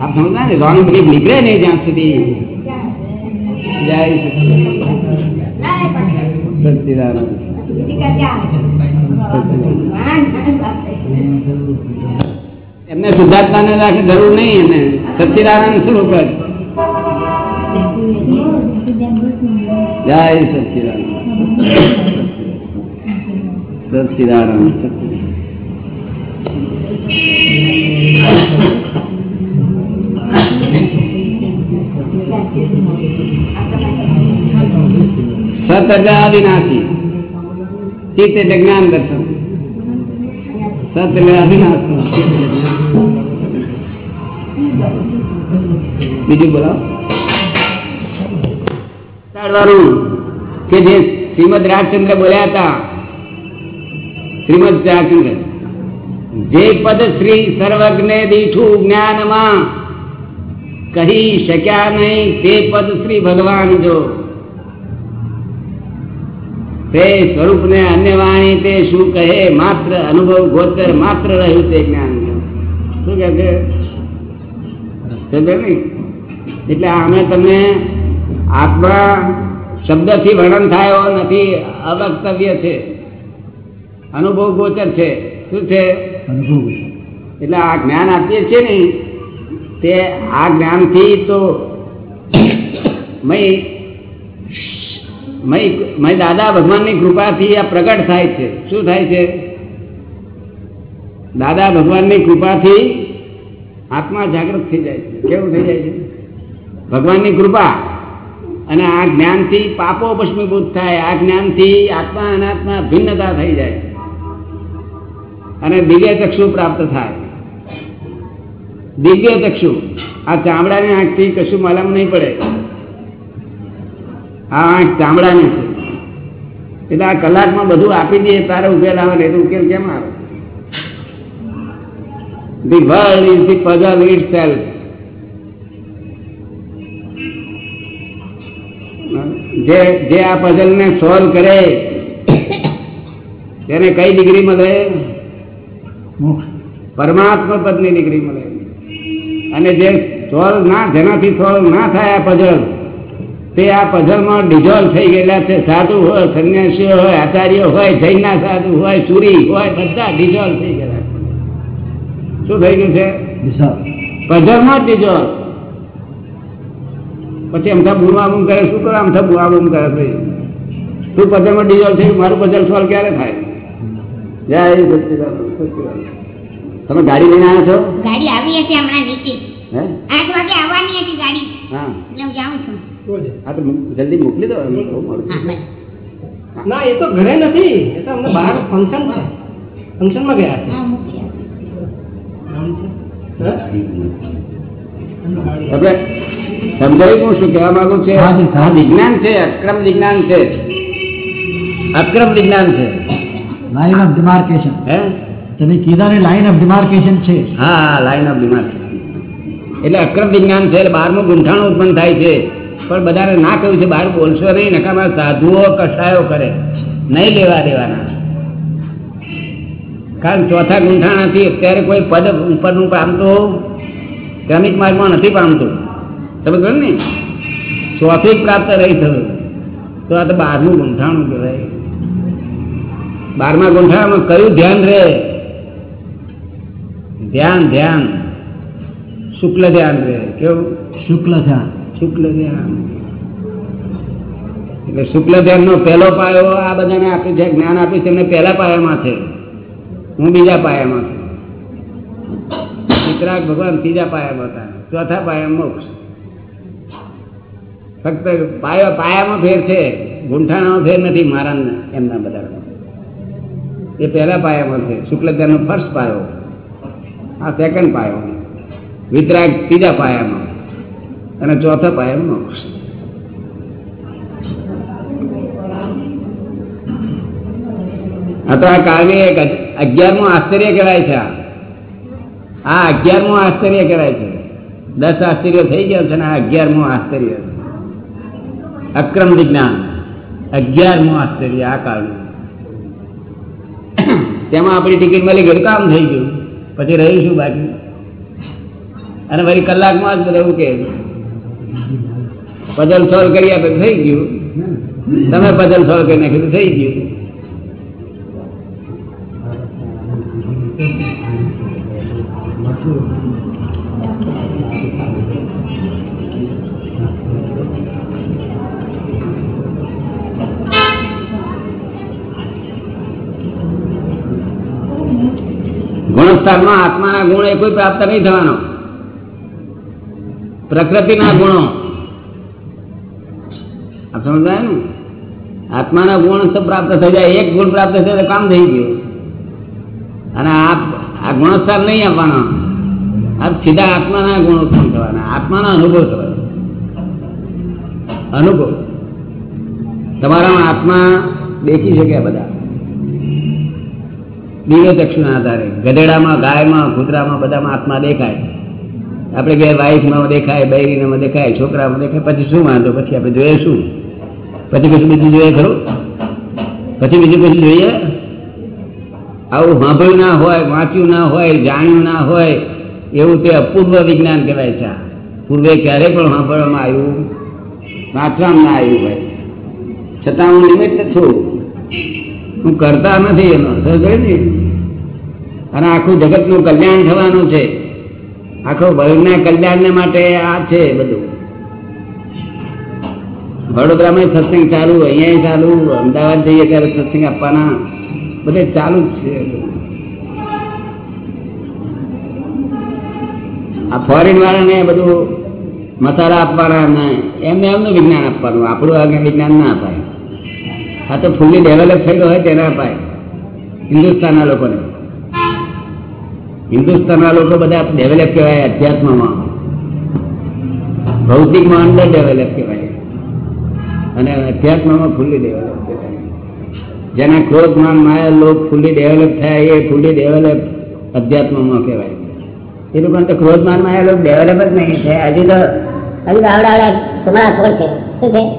આપ સમજતા ને? રોંગ બિલીફ નીકળે નહીં જ્યાં સુધી. જય સચિદાનંદ એમને શુદ્ધાત્માને રાખે જરૂર નહીં એને સચિદાનંદ સ્વરૂપ જ જય સચિદાનંદ સચ્ચિદાનંદ સચ્ચિદાનંદ સત એટલે અવિનાશી ચિત્ત એટલે જ્ઞાન દર્શન. સત એટલે અવિનાશી બીજું બોલો. કે જે શ્રીમદ રાજચંદ્ર બોલ્યા હતા, શ્રીમદ રાજચંદ્ર, જે પદ શ્રી સર્વજ્ઞ દીઠું જ્ઞાનમાં કહી શક્યા નહીં, તે પદ શ્રી ભગવાન જો તે સ્વરૂપને અન્ય વાણી તે શું કહે? માત્ર અનુભવ ગોચર માત્ર રહ્યું તે જ્ઞાન શું કહે છે? એટલે અમે તમને આત્મા શબ્દથી વર્ણન થાય એવો નથી અવક્તવ્ય છે. અનુભવ ગોચર છે. શું છે? અનુભવ એટલે આ જ્ઞાન આપીએ છીએ ને તે આ જ્ઞાનથી તો મય મય દાદા ભગવાનની કૃપાથી આ પ્રગટ થાય છે. શું થાય છે? દાદા ભગવાનની કૃપાથી આત્મા જાગૃત થઈ જાય છે. કેવું થઈ જાય છે? ભગવાનની કૃપા અને આ જ્ઞાનથી પાપો ભસ્મીભૂત થાય. આ જ્ઞાનથી આત્મા અનાત્મા ભિન્નતા થઈ જાય. અને દિવ્ય ચક્ષુ પ્રાપ્ત થાય. દિવ્ય ચક્ષુ. આ ચામડાની આંખથી કશું માલમ નહીં પડે. આ આંખ ચામડાની છે. એટલે આ કલાકમાં બધું આપી દઈએ તારે ઉકેલ આવે એટલે ઉકેલ કેમ આવે? The world is the puzzle itself જે જે આ પઝલને સોલ્વ કરે, તેને કઈ ડિગ્રી મળે? પરમાત્મા પદની ડિગ્રી મળે. અને જે સોલ્વ ના, જેનાથી સોલ્વ ના થાય આ પઝલ તે આ પઝલમાં ડિઝોલ્વ થઈ ગયેલા છે. સાધુ હોય સંન્યાસીઓ હોય આચાર્ય હોય જૈનના સાધુ હોય સુરી હોય બધા ડિઝોલ્વ થઈ ગયેલા શું થઈ ગયું છે? પઝલમાં ડિઝોલ્વ. પછી અમથા બુમાબુમ કરે શું કરો? અમથા બુમાબુમ કરે ભાઈ તું પઝલમાં ડિઝોલ્વ થઈ ગયું, મારું પઝલ સોલ્વ ક્યારે થાય? જય તમે ગાડી લઈને આવ્યા છો? ગાડી આવી હતી હમણાં નીચે હે? આઠ વાગે આવવાની હતી ગાડી. હા. એટલે હું જાઉં છું. હા તો જલ્દી મોકલી દો ના એ તો ઘરે નથી. એ તો અમને બહાર ફંક્શન છે. ફંક્શનમાં ગયા છે. હા મૂકી આપો. હે? આપણે સમજાવી હું શું કહેવા માંગુ છે? હા જી, હા આ વિજ્ઞાન છે અક્રમ વિજ્ઞાન છે. અક્રમ વિજ્ઞાન છે. લાઈન ઓફ ડિમાર્કેશન હે? તમે કીધા ને લાઈન ઓફ ડિમાર્કેશન છે. હા લાઈન ઓફ ડિમાર્ક એટલે અક્રમ વિજ્ઞાન છે એટલે બહારનું ગુંઠાણું ઉત્પન્ન થાય છે. પણ બધાને ના કહ્યું છે બહાર બોલશો નહીં નકામા સાધુઓ કસાયો કરે. નહીં લેવા દેવાના. કારણ ચોથા ગુંઠાણાથી અત્યારે કોઈ પદ ઉપરનું પામતું ક્રમિક માર્ગમાં નથી પામતું. તમે કહ્યું ને? ચોથી પ્રાપ્ત રહી થયું. તો આ તો બારનું ગુંઠાણું કહેવાય. બારમા ગુંઠામાં કયું ધ્યાન રહે? ધ્યાન ધ્યાન. શુક્લ ધ્યાન રહે. કેવું? શુક્લ ધ્યાન. એટલે શુક્લ ધ્યાન નો પહેલો પાયો આ બધાને આપ્યું છે, જ્ઞાન આપ્યું છે, એમને પહેલા પાયામાં છે. હું બીજા પાયામાં છું. ચિત્રાક ભગવાન ત્રીજા પાયામાં હતા. ચોથા પાયા મોક્ષ. ફક્ત પાયો, પાયામાં ફેર છે ગુંઠાણામાં ફેર નથી, મારા એમના બધા એ પહેલા પાયામાં છે. શુક્લ ધ્યાનનો ફર્સ્ટ પાયો. આ સેકન્ડ પાયો. વિતરાગ ત્રીજા પાયામાં. અને ચોથા પાયામાં મોક્ષ આ તો આ કાવ્ય એક અગિયારમું આશ્ચર્ય કહેવાય છે આ અગિયારમું આશ્ચર્ય કહેવાય છે. દસ આશ્ચર્યો થઈ ગયા છે ને આ અગિયારમું આશ્ચર્ય. અક્રમ વિજ્ઞાન. અગિયારમું આશ્ચર્ય આ કાવ્ય. તેમાં આપણી ટિકિટ મળી ગઈ, કામ થઈ ગયું. પછી રહ્યું શું બાકી? અને વળી કલાકમાં જ બધા એવું કે પઝલ સોલ્વ કરી આપે થઈ ગયું. તમે પઝલ સોલ્વ કરી નાખ્યું થઈ ગયું. ગુણસ્થાનમાં આત્માના ગુણ એ કોઈ પ્રાપ્ત નહીં થવાનો. પ્રકૃતિના ગુણો. સમજાય ને? આત્માના ગુણ પ્રાપ્ત થઈ જાય, એક ગુણ પ્રાપ્ત થાય કામ થઈ ગયું. અને આ ગુણોત્સાર નહીં આપવાનો. આ સીધા આત્માના ગુણોત્સવ થવાના, આત્માનો અનુભવ થવાનો. અનુભવ. તમારા આત્મા દેખી શકે બધા. દિવ્ય ચક્ષુના આધારે, ગધેડામાં, ગાયમાં, કૂતરામાં બધામાં આત્મા દેખાય. આપણે ઘેર વાઈફમાં દેખાય, બૈરીનામાં દેખાય, છોકરામાં દેખાય, પછી શું વાંધો? પછી આપણે જોઈએ શું? પછી કશું બીજું જોઈએ ખરું? પછી બીજું કશું જોઈએ? આવું સાંભળ્યું ના હોય, વાંચ્યું ના હોય, જાણ્યું ના હોય, એવું તે અપૂર્વ વિજ્ઞાન કહેવાય છે. પૂર્વે ક્યારે પણ સાંભળવામાં આવ્યું? વાંચવામાં ના આવ્યું હોય. છતાં હું નિમિત્ત છું. હું કરતા નથી એનો. સમજ ને? અને આખું જગતનું કલ્યાણ થવાનું છે. આખો વર્ગના કલ્યાણને માટે આ છે બધું. વડોદરામાં સત્સંગ ચાલુ, અહીંયા ચાલુ, અમદાવાદ જઈએ ત્યારે સત્સંગ આપવાના. બધે ચાલુ જ છે. આ ફોરેન વાળાને બધું મસાલા આપવાના એમને એમનું વિજ્ઞાન આપવાનું. આપણું આગળ વિજ્ઞાન ના અપાય. આ તો ફૂલ્લી ડેવલપ થયેલો હોય તેને અપાય. હિન્દુસ્તાનના લોકોને. હિન્દુસ્તાનના લોકો બધા ડેવલપ કહેવાય અધ્યાત્મમાં. ભૌતિકમાં અંદર ડેવલપ કહેવાય. અને અધ્યાત્મમાં ફૂલી ડેવલપ કહેવાય. જેના ક્રોધ, માન, માયા લોક ફૂલી ડેવલપ થાય એ ફૂલી ડેવલપ અધ્યાત્મમાં કહેવાય. એ લોકો તો ક્રોધ, માન, માયા લોક ડેવલપ જ નહીં છે હજી તો હજી તો આવડા આવડા તમારા છે. શું છે?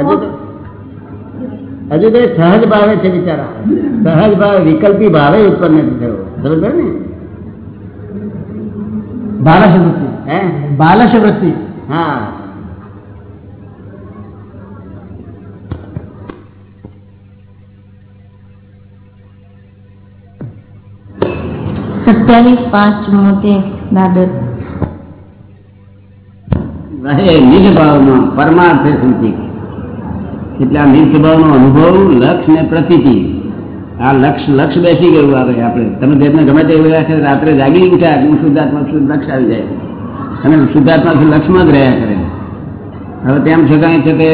હજુ તો હજુ તો એ સહજ ભાવે છે બિચારા. સહજ ભાવે વિકલ્પી ભાવે ઉત્પન્ન નથી થયો. સમજ ને? બાલશ વૃત્તિ હે? બાલશ વૃત્તિ હા. સત્યાવીસ પાંચ ચુમ્મોતેર દાદર. રહે નિજ ભાવમાં પરમાર્થે સંચિત એટલે આ નિજ સ્વભાવનો અનુભવ, લક્ષ ને પ્રતીતિ. આ લક્ષ લક્ષ બેસી ગયું આવે આપણે. તમે જેમને ગમે તે રહ્યા છે, રાત્રે જાગી ઉઠ્યા હું શુદ્ધાત્મા લક્ષ આવી જાય. અને શુદ્ધાત્મા શુદ્ધ લક્ષમાં જ રહ્યા કરે. હવે તેમ છતાં છે તે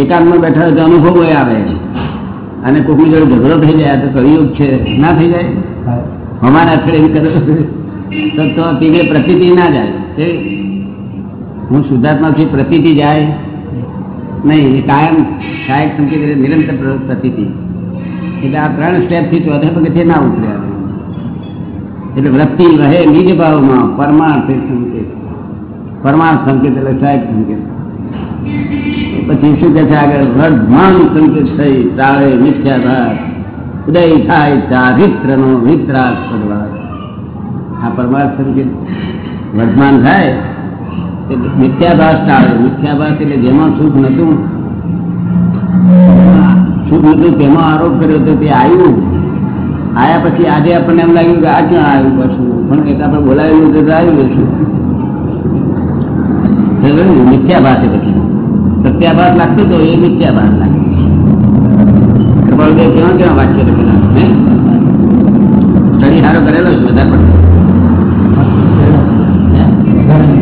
એકાંતમાં બેઠા હોય તો અનુભવ આવે. અને કોકની જોડે ઝઘડો થઈ જાય, તો કળિયુગ છે, ના થઈ જાય? અમારા અક્ષરે એવી કરે તો તો પ્રતિતિ ના જાય? હું શુદ્ધાત્માથી પ્રતિતિ જાય નહીં કાયમ કાયક સંકેત નિરંતર પ્ર- પ્રતીતિ એટલે આ ત્રણ સ્ટેપથી ચોથા પગથિયે ના ઉતર્યા એટલે વૃત્તિ રહે નિજ ભાવમાં, પરમાર્થ સંકેત પરમાર્થ સંકેત એટલે સાહેબ સંકેત પછી શું કે છે આગળ? વર્ધમાન સંકેત થઈ તાળે મિથ્યાભાસ ઉદય થાય ચારિત્રનો વિતરાગ પડવા. આ પરમાર્થ સંકેત વર્ધમાન થાય મિથ્યાભાસ ટાળે. મિથ્યાભાસ એટલે જેમાં સુખ નતું સુખ નતું તેમાં આરોપ કર્યો તો તે આવ્યું આયા પછી આજે આપણને એમ લાગ્યું કે આ ક્યાં આવ્યું પાછું? પણ એ તો આપણે બોલાવેલું હતું તો આવ્યું હશું મિથ્યાભાસ પછી. સત્યાભાસ લાગતો તો એ મિથ્યાભાસ લાગે. કેવા કેવા વાક્ય લખેલા સ્ટડી સારો કરેલો છે પડતો હે?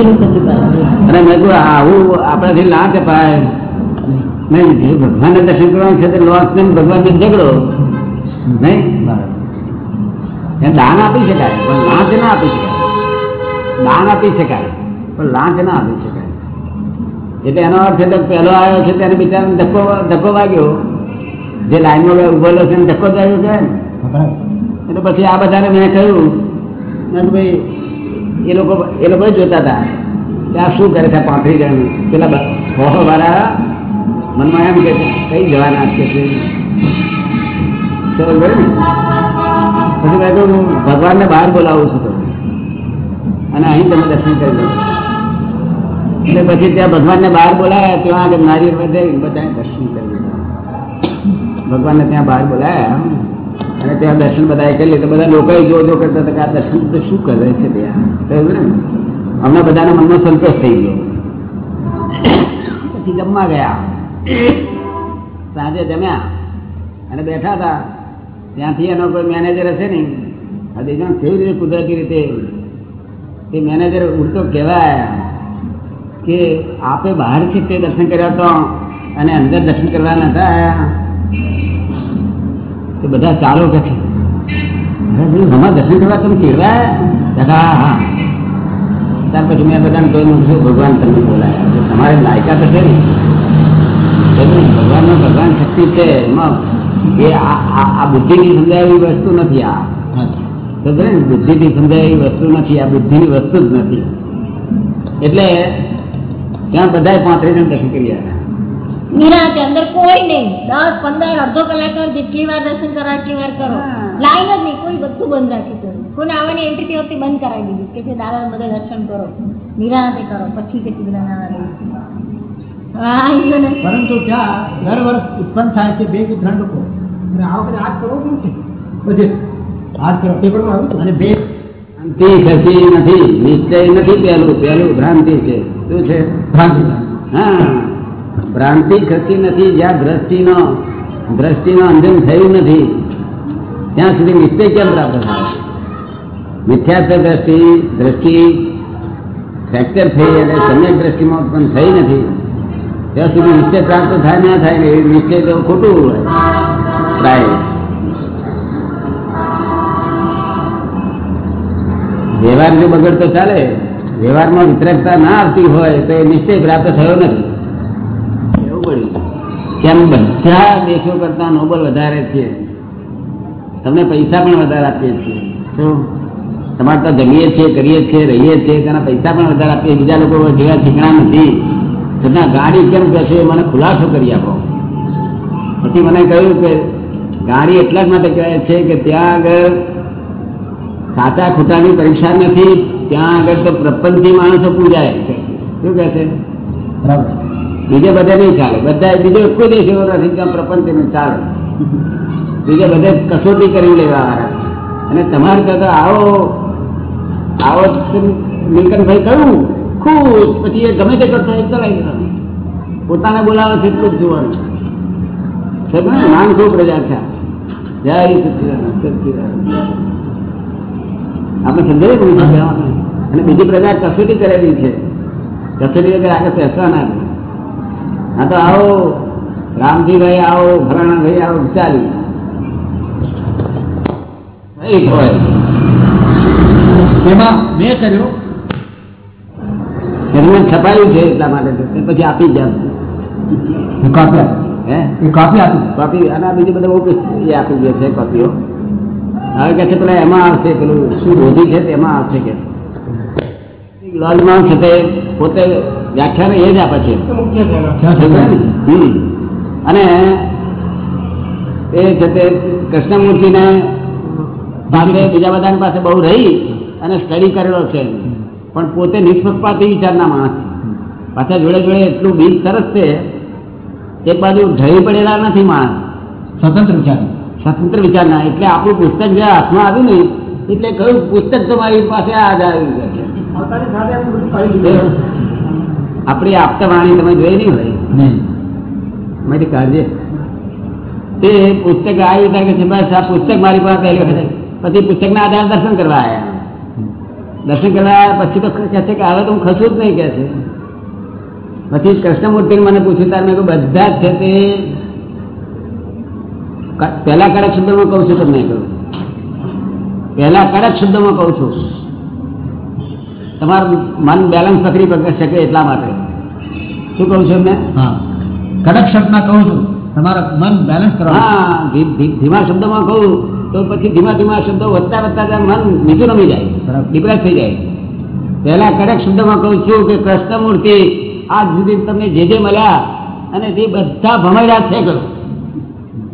અને મેં કહ્યું આવું આપણાથી ના કપાય. નહીં જે ભગવાનને દર્શન કરવાનું છે તે લોસ ને ભગવાન ઝઘડો. નહીં? એને દાન આપી શકાય પણ લાંચ ના આપી શકાય. દાન આપી શકાય પણ લાંચ ના આપી શકાય. એટલે એનો અર્થ એટલે પહેલો આવ્યો છે ત્યારે બિચારાને ધક્કો ધક્કો વાગ્યો. જે લાઈનમાં ઉભેલો છે એને ધક્કો જ વાગ્યો છે એટલે પછી આ બધાને મેં કહ્યું મેં ભાઈ એ લોકો એ લોકો જોતા હતા કે આ શું કરે છે પાંત્રીસ જણ પેલા વાળા મનમાં એમ કે કઈ જવાના છે પછી મેં કહ્યું હું ભગવાનને બહાર બોલાવું છું અને અહીં તમે દર્શન કરી દો એટલે પછી ત્યાં ભગવાનને બહાર બોલાયા, ત્યાં આગળ નારી બધા દર્શન કરી દીધા ભગવાનને ત્યાં બહાર બોલાયા અને ત્યાં દર્શન બધા કરી લીધા બધા લોકો જો જો કરતા હતા કે આ દર્શન તો શું કરે છે ત્યાં બરાબર ને? અમને બધાના મનમાં સંતોષ થઈ ગયો. પછી જમવા ગયા. સાંજે જમ્યા અને બેઠા હતા. ત્યાંથી એનો કોઈ મેનેજર હશે ને દેશમાં કેવી રીતે કુદરતી રીતે? તે મેનેજર ઉડતો કહેવાય કે આપે બહાર છે તે દર્શન કર્યા તો અને અંદર દર્શન કરવા નતા આયા. તે બધા ચાલો કે છે? હમણાં દર્શન કરવા તમે ચીડવાયા હા હા. ત્યાર પછી મેં બધાને કહ્યું કીધું, ભગવાન તમને બોલાયા. તમારે લાયકાત હશે ને? ભગવાનનો ભગવાન શક્તિ છે. એમાં એ આ આ- સમજાયેલી વસ્તુ નથી આ? બુદ્ધિથી સમજાયેલી વસ્તુ નથી આ બુદ્ધિની વસ્તુ જ નથી. એટલે ત્યાં બધાએ પાંત્રીસ જણ દર્શન કરી આવ્યા. નિરાંતે અંદર કોઈ નહીં. દસ પંદર અડધો કલાક જેટલી વાર દર્શન કરો એટલી વાર કરો. લાઈન જ નહીં કોઈ બધું બંધ રાખી દો. કોઈને આવવાની એન્ટ્રી તે વખતે બંધ કરાવી દીધી કે છે દાદા બધા દર્શન કરો. નિરાતે કરો પછી કે બધા પરંતુ ત્યાં દર વર્ષ ઉત્પન્ન થાય છે બે કે ત્રણ લોકો. અને આ વખતે આજ કરવો કેમ છે? બધે હાથ કરો પેપરમાં આવ્યું અને બે ભ્રાંતિ નથી. નિશ્ચય નથી પહેલું. પહેલું ભ્રાંતિ છે. શું છે? ભ્રાંતિ. હા. ભ્રાંતિ ખસી નથી, જ્યાં દ્રષ્ટિનો દ્રષ્ટિનો અંજન થયું નથી, ત્યાં સુધી નિશ્ચય કેમ પ્રાપ્ત થાય? મિથ્યાત્વ દ્રષ્ટિ દ્રષ્ટિ ફ્રેક્ચર થઈ અને સમ્યક દ્રષ્ટિમાં ઉત્પન્ન થઈ નથી, ત્યાં સુધી નિશ્ચય પ્રાપ્ત થાય ના થાય ને એ નિશ્ચય તો ખોટું હોય. પ્રાય વ્યવહાર જો બગડતો ચાલે, વ્યવહારમાં વિતરકતા ના આવતી હોય તો એ નિશ્ચય પ્રાપ્ત થયો નથી. એવું પડ્યું કેમ બધા દેશો કરતા નોબલ વધારે છે. તમને પૈસા પણ વધારે આપીએ છીએ. શું? તમારે તો જમીએ છીએ કરીએ છીએ રહીએ છીએ તેના પૈસા પણ વધારે આપીએ. બીજા લોકો જેવા ચીકણા નથી. છતાં ગાડી કેમ કહેશે? મને ખુલાસો કરી આપો. પછી મને કહ્યું કે ગાડી એટલા જ માટે કહે છે કે ત્યાં આગળ સાચા ખોટાની પરીક્ષા નથી. ત્યાં આગળ તો પ્રપંચી માણસો પૂજાય. શું કહે છે? બરાબર બીજે બધે નહીં ચાલે. બધા બીજો કોઈ દેશ એવો નથી જ્યાં પ્રપંચ ને ચાલે. બીજે બધે કસોટી કરી લેવા વાળા અને તમારે કરતા આવો આવો નીલકંઠભાઈ કહ્યું? ખુશ. પછી એ ગમે તે કરતો એ ચલાવી પોતાને બોલાવે છે એટલું જ જોવાનું. છે ને? નામ શું પ્રજા છે? જય સચિદાન આપણે કહેવાનું અને બીજી પ્રજા કસોટી કરેલી છે. કસોટી વગર આગળ બેસવા ના હા તો આવો રામજીભાઈ આવો ફલાણા ભાઈ આવો ચાલી એમાં મેં કર્યો. છપાયું છે એટલા માટે પછી આપી ગયા એ કોપી. હે? કોપી આપી. કોપી અને બીજું બધું ઓફિસ એ આપી ગયા છે કોપીઓ હવે કે છે પેલા એમાં આવશે પેલું શું રોધી છે તેમાં આવશે કે. લોજમાં છે તે પોતે વ્યાખ્યાન એ જ આપે છે. અને એ છે તે કૃષ્ણમૂર્તિને પાસે બીજા બધાની પાસે બહુ રહી અને સ્ટડી કરેલો છે. પણ પોતે નિષ્પક્ષપાતી વિચારના માણસ પાછા જોડે જોડે એટલું બીજ સરસ છે. એક બાજુ ઢળી પડેલા નથી માણસ. સ્વતંત્ર વિચાર. સ્વતંત્ર વિચારના. એટલે આપણું પુસ્તક જે હાથમાં આવ્યું ને એટલે કયું પુસ્તક તમારી પાસે આ જ આવ્યું આપણી આપતા વાણી તમે જોઈ નહીં હોય. મારી કાળજી તે પુસ્તક આવી કારણ કે બસ આ પુસ્તક મારી પાસે પહેલી વખત પછી પછી પુસ્તકના આધારે દર્શન કરવા આવ્યા દર્શન કરવા પછી તો કહે છે કે હવે તો હું ખસું જ નહીં કે છે. પછી કૃષ્ણમૂર્તિને મને પૂછ્યું ત્યારે મેં બધા જ છે તે પહેલા કડક શબ્દમાં કહું છું તમને કહ્યું પહેલા કડક શબ્દમાં કહું છું. તમારું મન બેલેન્સ પકડી શકે એટલા માટે? શું કહું છું એમને? હા. કડક શબ્દમાં કહું છું તમારા મન બેલેન્સ હા ધી- ધીમા શબ્દમાં કહું તો પછી ધીમા ધીમા શબ્દો વધતા વધતા મન બીજું રમી જાય ડિપ્રેસ થઈ જાય. પહેલા કડક શબ્દમાં કહું છું કે કૃષ્ણમૂર્તિ આજ સુધી તમને જે જે મળ્યા અને તે બધા ભમાડ્યા છે કહ્યું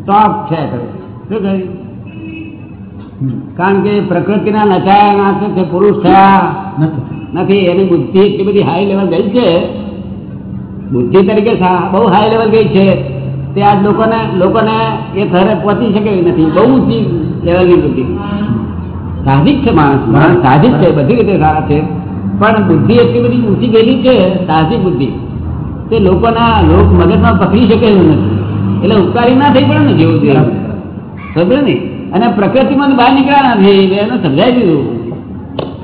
ટોપ છે કહ્યું શું કહ્યું? કારણ કે પ્રકૃતિના નચાયા નાચે છે પુરુષ થયા? નથી નથી, એની બુદ્ધિ એટલી બધી હાઈ લેવલ ગઈ છે. બુદ્ધિ તરીકે બહુ હાઈ લેવલ ગઈ છે, તે આજ લોકોને લોકોને એ થરે પહોંચી શકે નથી. બહુ ઊંચી લેવલની બુદ્ધિ. સાહજિક છે માણસ માણસ સાહજિક છે, બધી રીતે સારા છે. પણ બુદ્ધિ એટલી બધી ઊંચી ગયેલી છે, સાહજિક બુદ્ધિ. તે લોકોના લોક મગજમાં પકડી શકે એવું નથી. એટલે ઉપકારી ના થઈ પડે ને જેવું જેવું સમજે ને? અને પ્રકૃતિમાં બહાર નીકળ્યા નથી, એને સમજાવી દીધું.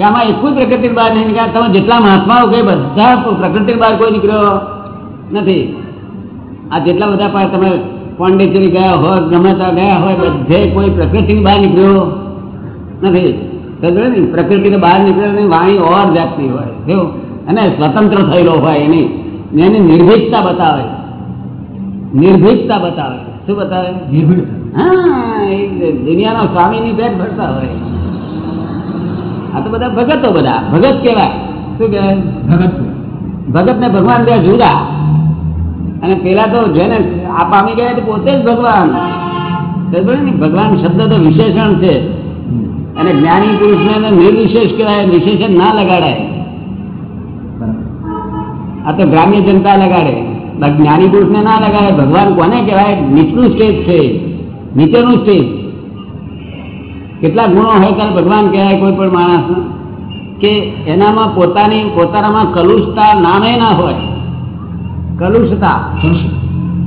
કે આમાં એક કોઈ પ્રકૃતિ બહાર નહીં નીકળ્યા. તમે જેટલા મહાત્માઓ કે બધા પ્રકૃતિ બહાર કોઈ નીકળ્યો નથી. આ જેટલા બધા તમે પોંડિચેરી ગયા હોય ગમે ત્યાં ગયા હોય બધે કોઈ પ્રકૃતિની બહાર નીકળ્યો નથી. ને પ્રકૃતિને બહાર નીકળેલી વાણી ઓર જાતની હોય. કેવું અને સ્વતંત્ર થયેલો હોય એની. એની નિર્ભીકતા બતાવે. નિર્ભીકતા બતાવે. શું બતાવે? નિર્ભીડ હા એ દુનિયાનો સ્વામીની પેટ ભરતા હોય. આ તો બધા ભગતો બધા. ભગત કેવાય શું કહેવાય? ભગત. ભગત ને ભગવાન બે જુદા. અને પેલા તો જેને આ પામી ગયા તો પોતે જ ભગવાન. ભગવાન શબ્દ તો વિશેષણ છે. અને જ્ઞાની પુરુષને નિર્વિશેષ કહેવાય વિશેષણ ના લગાડાય. આ તો ગ્રામ્ય જનતા લગાડે. બાકી જ્ઞાની પુરુષને ના લગાડે. ભગવાન કોને કહેવાય? નીચલું સ્ટેજ છે. નીચેનું સ્ટેજ. કેટલા ગુણો હોય ત્યારે ભગવાન કહેવાય કોઈ પણ માણસ? કે એનામાં પોતાની પોતાનામાં કલુષતા નામે ના હોય. કલુષતા.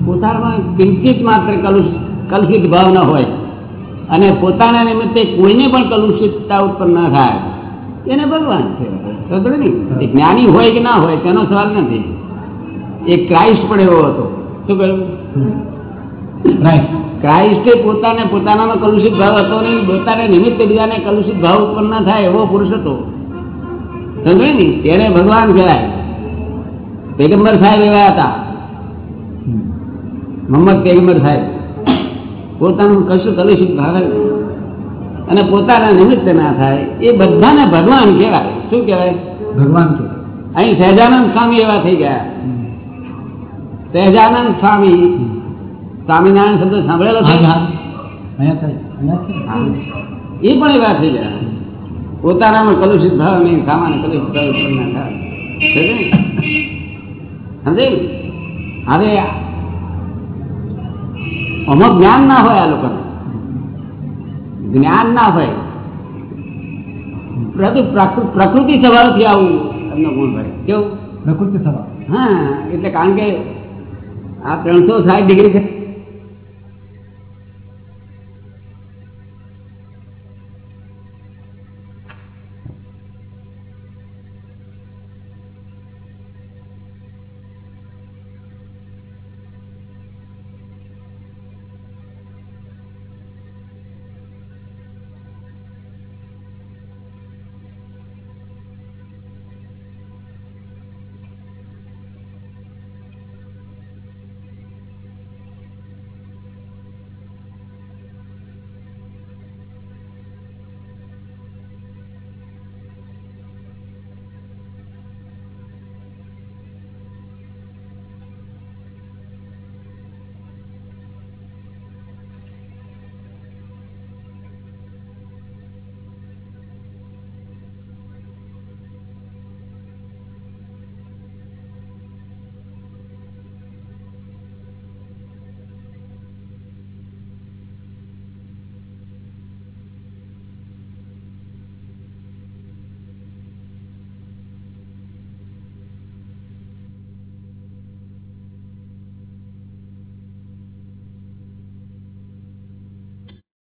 પોતાનામાં કિંચિત માત્ર કલુષ કલુષિત ભાવ ન હોય. અને પોતાના નિમિત્તે કોઈને પણ કલુષિતતા ઉત્પન્ન ના થાય. એને ભગવાન છે જ્ઞાની હોય કે ના હોય તેનો સવાલ નથી. એ ક્રાઇસ્ટ પણ એવો હતો. શું કહ્યું? રાઈટ ક્રાઇસ્ટે પોતાને પોતાનામાં કલુષિત ભાવ હતો નહીં પોતાને નિમિત્તે બીજાને કલુષિત ભાવ ઉત્પન્ન ના થાય એવો પુરુષ હતો. સમજે ને? તેને ભગવાન કહેવાય. પેગમ્બર સાહેબ એવા હતા. મોહમ્મદ પેગમ્બર સાહેબ. પોતાનું કશું કલુષિત ભાવે અને પોતાના નિમિત્તે ના થાય. એ બધાને ભગવાન કહેવાય. શું કહેવાય? ભગવાન કહેવાય. અહીં સહેજાનંદ સ્વામી એવા થઈ ગયા. સહેજાનંદ સ્વામી સ્વામિનારાયણ શબ્દ સાંભળેલો છે. એ પણ એવા થઈ ગયા પોતાનામાં કલુષિત ભાવ નહીં સામાન્ય કલુષિત ભાવ ઉત્પન્ન ના થાય. સમજે? હવે અમુક જ્ઞાન ના હોય આ લોકોને. જ્ઞાન ના હોય. પ્રકૃતિ પ્રકૃ- પ્રકૃતિ સ્વભાવથી આવું એમનો ગુણ ભાઈ કેવું? પ્રકૃતિ સભા હા એટલે કારણ કે આ ત્રણસો સાઠ ડિગ્રી છે.